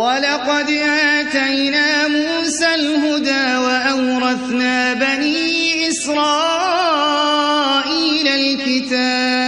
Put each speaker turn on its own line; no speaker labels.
ولقد آتينا موسى الهدى وأورثنا بني إسرائيل الكتاب.